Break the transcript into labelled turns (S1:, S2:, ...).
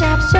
S1: chapter.